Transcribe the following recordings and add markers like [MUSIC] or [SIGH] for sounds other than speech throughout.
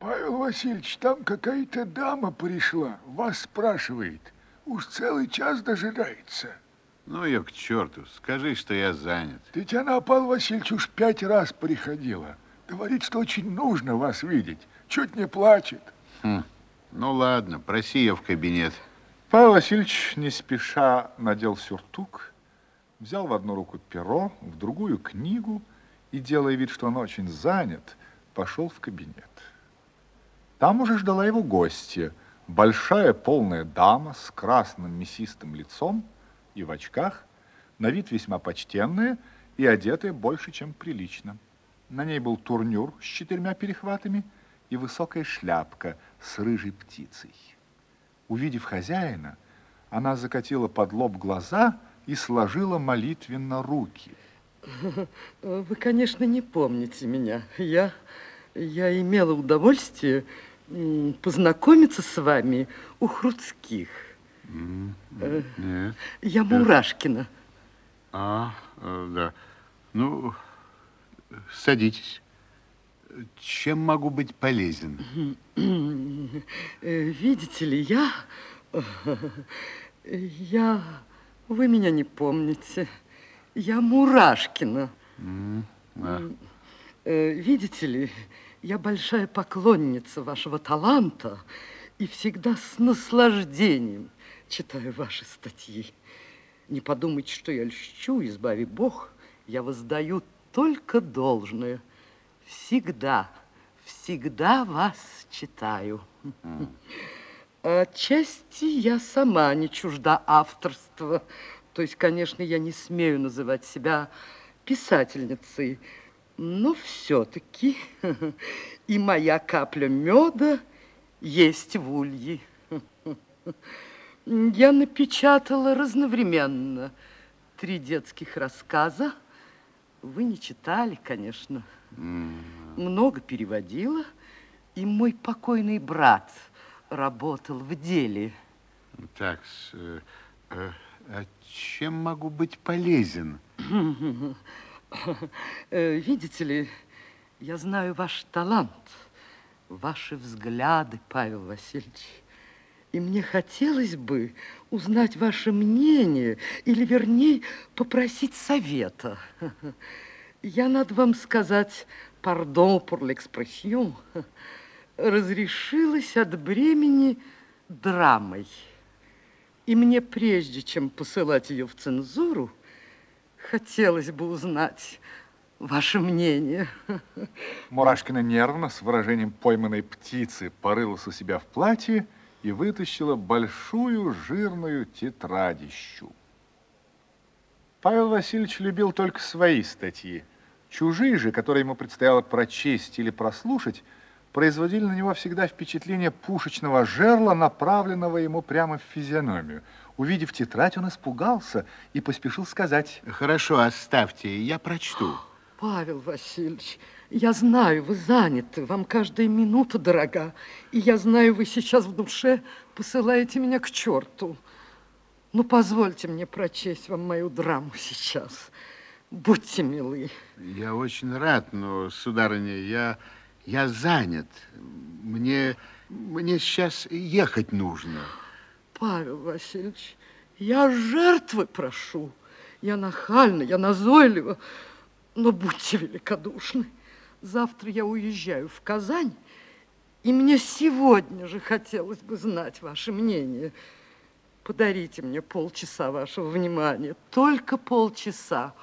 Павел Васильевич, там какая-то дама пришла, вас спрашивает. Уж целый час дожидается. Ну ее к черту, скажи, что я занят. Татьяна Павел Васильевич уж пять раз приходила. Говорит, что очень нужно вас видеть. Чуть не плачет. Хм. Ну ладно, проси ее в кабинет. Павел Васильевич не спеша надел сюртук, взял в одну руку перо, в другую книгу и, делая вид, что он очень занят, пошел в кабинет. Там уже ждала его гостья, большая полная дама с красным мясистым лицом и в очках, на вид весьма почтенная и одетая больше, чем прилично. На ней был турнюр с четырьмя перехватами и высокая шляпка с рыжей птицей. Увидев хозяина, она закатила под лоб глаза и сложила молитвенно руки. Вы, конечно, не помните меня. Я, я имела удовольствие познакомиться с вами у Хруцких. Нет. Я Мурашкина. А, э, да. Ну, садитесь. Чем могу быть полезен? Э, видите ли, я... Я... Вы меня не помните. Я Мурашкина. А, Э, Видите ли, я большая поклонница вашего таланта и всегда с наслаждением читаю ваши статьи. Не подумайте, что я льщу, избави Бог, я воздаю только должное. Всегда, всегда вас читаю. Отчасти я сама не чужда авторства. То есть, конечно, я не смею называть себя писательницей, но все-таки и моя капля меда есть в улье. Я напечатала разновременно три детских рассказа. Вы не читали, конечно. Много переводила. И мой покойный брат работал в деле. Так, э, э, а чем могу быть полезен? [LAUGHS] [LAUGHS] Э, Видите ли, я знаю ваш талант, ваши взгляды, Павел Васильевич. И мне хотелось бы узнать ваше мнение, или, вернее, попросить совета. [LAUGHS] Я, надо вам сказать, пардон pour l'expression, [LAUGHS] разрешилась от бремени драмой. И мне, прежде чем посылать ее в цензуру, хотелось бы узнать ваше мнение. Мурашкина нервно, с выражением пойманной птицы, порылась у себя в платье и вытащила большую жирную тетрадищу. Павел Васильевич любил только свои статьи. Чужие же, которые ему предстояло прочесть или прослушать, производили на него всегда впечатление пушечного жерла, направленного ему прямо в физиономию. Увидев тетрадь, он испугался и поспешил сказать, Хорошо, оставьте, я прочту. Павел Васильевич, я знаю, вы заняты, вам каждая минута дорога, и я знаю, вы сейчас в душе посылаете меня к черту. Ну, позвольте мне прочесть вам мою драму сейчас. Будьте милы. Я очень рад, но, сударыня, я, я занят. Мне, мне сейчас ехать нужно. Павел Васильевич, я жертвы прошу. Я нахальна, я назойлива, но будьте великодушны. Завтра я уезжаю в Казань, и мне сегодня же хотелось бы знать ваше мнение. Подарите мне полчаса вашего внимания, только полчаса.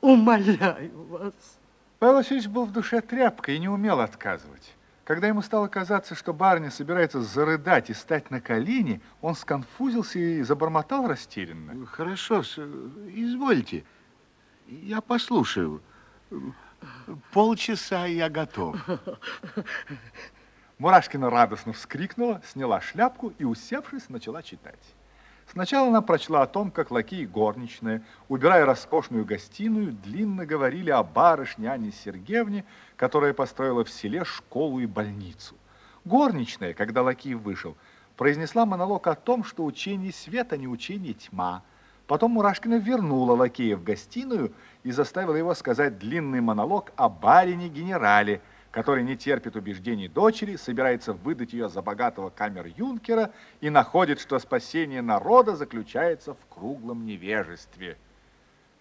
Умоляю вас. Павел Васильевич был в душе тряпкой и не умел отказывать. Когда ему стало казаться, что барыня собирается зарыдать и стать на колени, он сконфузился и забормотал растерянно. Хорошо, извольте. Я послушаю. Полчаса я готов. Мурашкина радостно вскрикнула, сняла шляпку и, усевшись, начала читать. Сначала она прочла о том, как лакеи и горничная, убирая роскошную гостиную, длинно говорили о барышне Анне Сергеевне, которая построила в селе школу и больницу. Горничная, когда лакей вышел, произнесла монолог о том, что учение свет, а не учение тьма. Потом Мурашкина вернула лакея в гостиную и заставила его сказать длинный монолог о барине-генерале, который не терпит убеждений дочери, собирается выдать ее за богатого камер-юнкера и находит, что спасение народа заключается в круглом невежестве.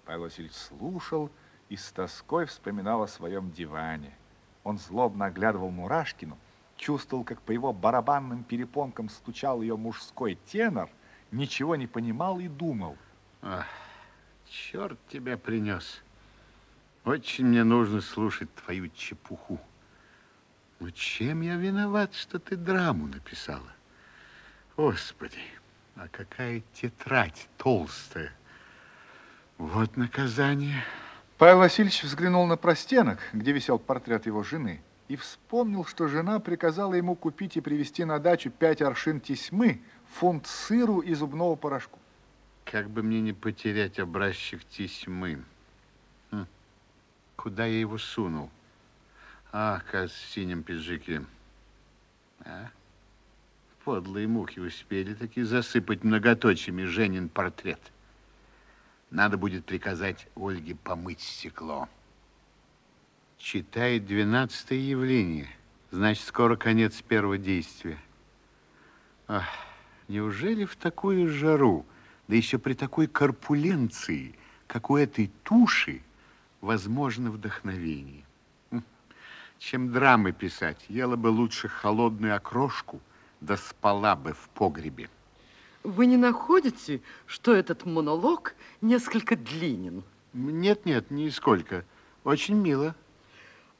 Павел Васильевич слушал и с тоской вспоминал о своем диване. Он злобно оглядывал Мурашкину, чувствовал, как по его барабанным перепонкам стучал ее мужской тенор, ничего не понимал и думал. Ах, черт тебя принес. Очень мне нужно слушать твою чепуху. Ну, чем я виноват, что ты драму написала? Господи, а какая тетрадь толстая. Вот наказание. Павел Васильевич взглянул на простенок, где висел портрет его жены, и вспомнил, что жена приказала ему купить и привезти на дачу пять аршин тесьмы, фунт сыру и зубного порошку. Как бы мне не потерять образчик тесьмы. Хм. Куда я его сунул? А, кажется, в синем пиджаке. А? Подлые мухи успели таки засыпать многоточиями Женин портрет. Надо будет приказать Ольге помыть стекло. Читает двенадцатое явление. Значит, скоро конец первого действия. Ах, неужели в такую жару, да еще при такой корпуленции, как у этой туши, возможно вдохновение? Чем драмы писать, ела бы лучше холодную окрошку, да спала бы в погребе. Вы не находите, что этот монолог несколько длинен? Нет-нет, нисколько. Очень мило.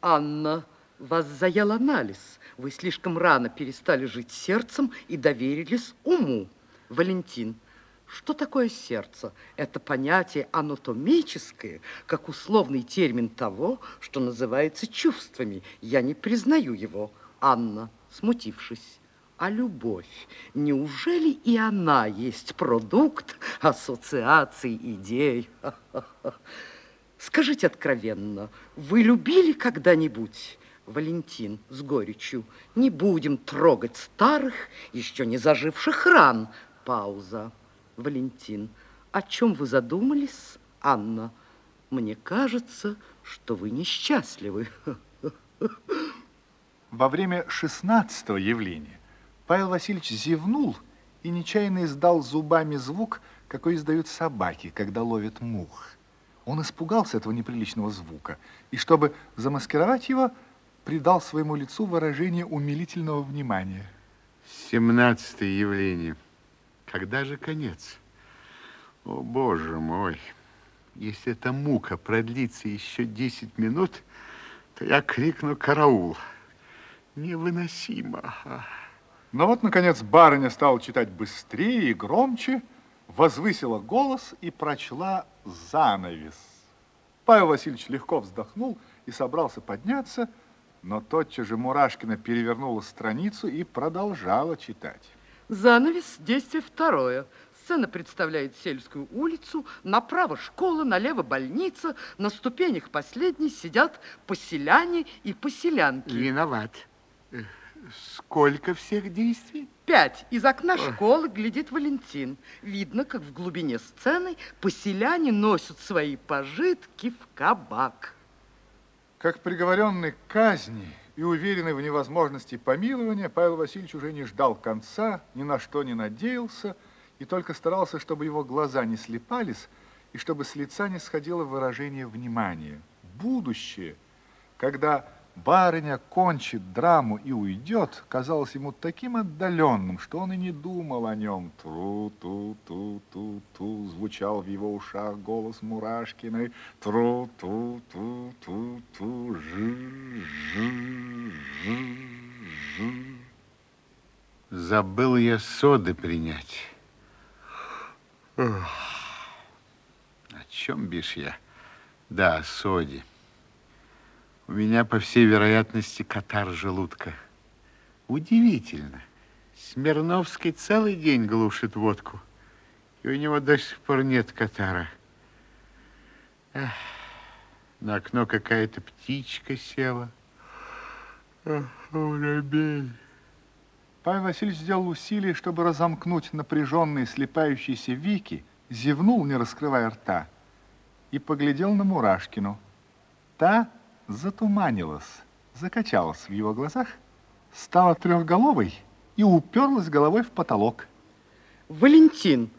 Анна, вас заел анализ. Вы слишком рано перестали жить сердцем и доверились уму. Валентин, что такое сердце? Это понятие анатомическое, как условный термин того, что называется чувствами. Я не признаю его. Анна, смутившись. А любовь, неужели и она есть продукт ассоциаций идей? [LAUGHS] Скажите откровенно, вы любили когда-нибудь? Валентин с горечью. Не будем трогать старых, еще не заживших ран. Пауза. Валентин. О чем вы задумались, Анна? Мне кажется, что вы несчастливы. Во время шестнадцатого явления Павел Васильевич зевнул и нечаянно издал зубами звук, какой издают собаки, когда ловят мух. Он испугался этого неприличного звука и, чтобы замаскировать его, придал своему лицу выражение умилительного внимания. Семнадцатое явление. Когда же конец? О, боже мой! Если эта мука продлится еще десять минут, то я крикну «караул». Невыносимо. Но вот, наконец, барыня стала читать быстрее и громче, возвысила голос и прочла занавес. Павел Васильевич легко вздохнул и собрался подняться, но тотчас же Мурашкина перевернула страницу и продолжала читать. Занавес, действие второе. Сцена представляет сельскую улицу, направо школа, налево больница, на ступенях последней сидят поселяне и поселянки. Виноват. Э, Сколько всех действий? Пять. Из окна школы глядит Валентин. Видно, как в глубине сцены поселяне носят свои пожитки в кабак. Как приговоренный к казни и уверенный в невозможности помилования, Павел Васильевич уже не ждал конца, ни на что не надеялся, и только старался, чтобы его глаза не слепались, и чтобы с лица не сходило выражение внимания. Будущее, когда барыня кончит драму и уйдет, казалось ему таким отдаленным, что он и не думал о нем. Тру-ту-ту-ту-ту звучал в его ушах голос Мурашкиной. Тру-ту-ту-ту-ту жи-жи-жи-жи. Забыл я соды принять. О чем бишь я? Да, о соде. У меня, по всей вероятности, катар желудка. Удивительно. Смирновский целый день глушит водку, и у него до сих пор нет катара. Эх, на окно какая-то птичка села. Эх, воробей. Павел Васильевич сделал усилие, чтобы разомкнуть напряженные слепающиеся веки, зевнул, не раскрывая рта, и поглядел на Мурашкину. Та затуманилась закачалась в его глазах, стала трехголовой и уперлась головой в потолок. Валентин,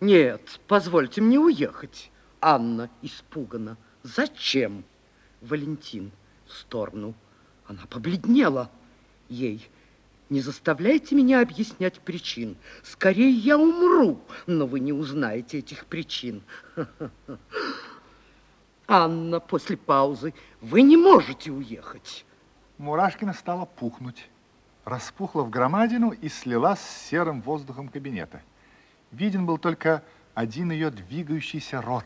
нет, позвольте мне уехать. Анна испугана. Зачем? Валентин в сторону. Она побледнела. Ей, не заставляйте меня объяснять причин. Скорее я умру, но вы не узнаете этих причин. [LAUGHS] Анна, после паузы, вы не можете уехать. Мурашкина стала пухнуть, распухла в громадину и слилась с серым воздухом кабинета. Виден был только один ее двигающийся рот.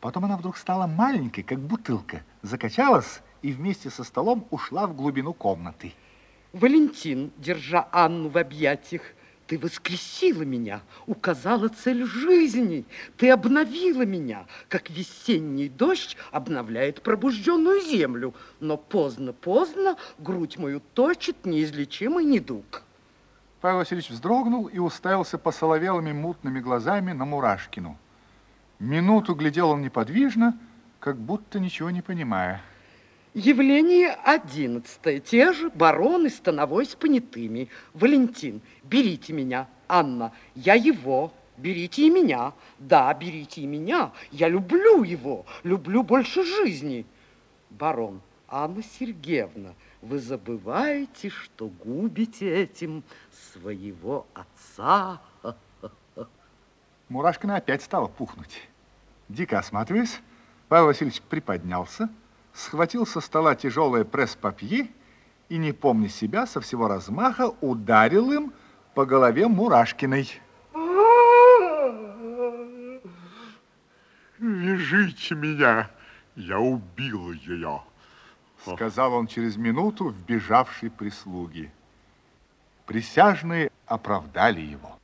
Потом она вдруг стала маленькой, как бутылка, закачалась и вместе со столом ушла в глубину комнаты. Валентин, держа Анну в объятиях, ты воскресила меня, указала цель жизни, ты обновила меня, как весенний дождь обновляет пробужденную землю. Но поздно-поздно грудь мою точит неизлечимый недуг. Павел Васильевич вздрогнул и уставился посоловелыми мутными глазами на Мурашкину. Минуту глядел он неподвижно, как будто ничего не понимая. Явление одиннадцатое. Те же бароны становой с понятыми. Валентин, берите меня. Анна, я его. Берите и меня. Да, берите и меня. Я люблю его. Люблю больше жизни. Барон, Анна Сергеевна, вы забываете, что губите этим своего отца. [LAUGHS] Мурашкина опять стала пухнуть. Дико осматриваясь, Павел Васильевич приподнялся, схватил со стола тяжелое пресс-папье и, не помня себя, со всего размаха ударил им по голове Мурашкиной. Вяжите меня, я убил ее. Сказал он через минуту вбежавшей прислуги. Присяжные оправдали его.